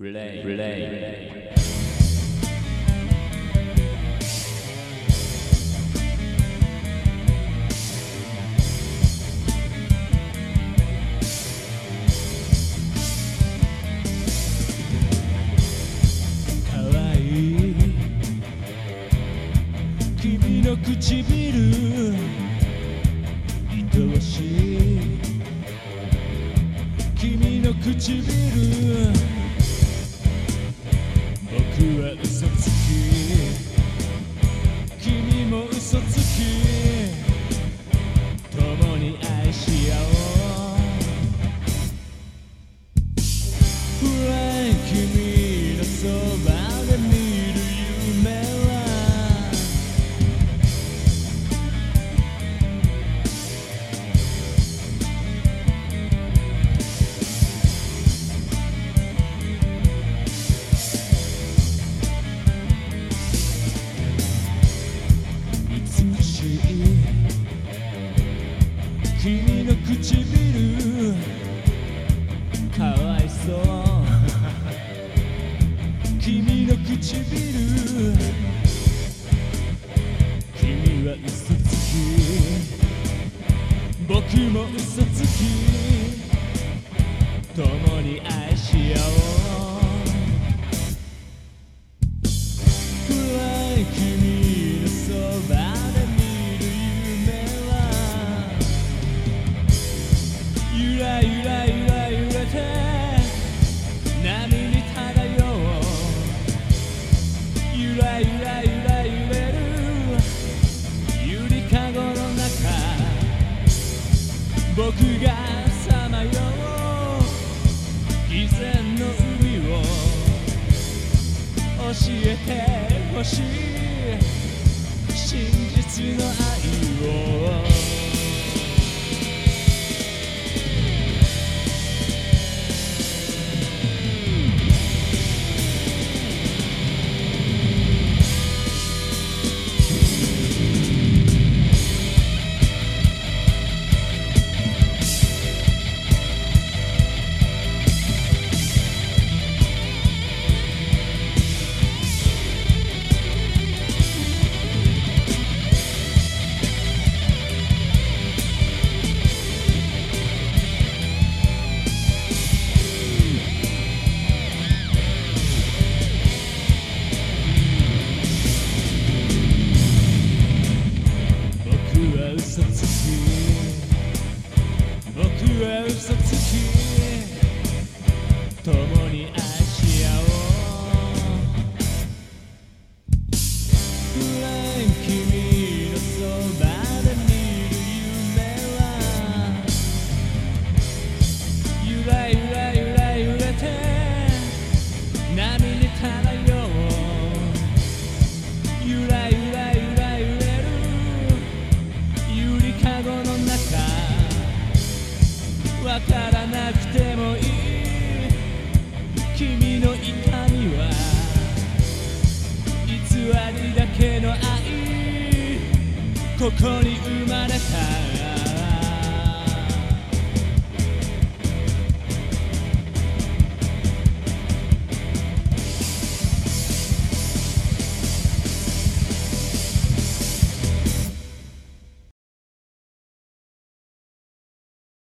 Relay, relay. 可愛い君の唇。愛おしい君の唇唇かわいそう。君の唇。君は嘘つき。僕も嘘つき。共に愛し合おう。僕がさまよう。以前の海を教えてほしい。わからなくてもいい君の痛みは偽りだけの愛ここに生まれた。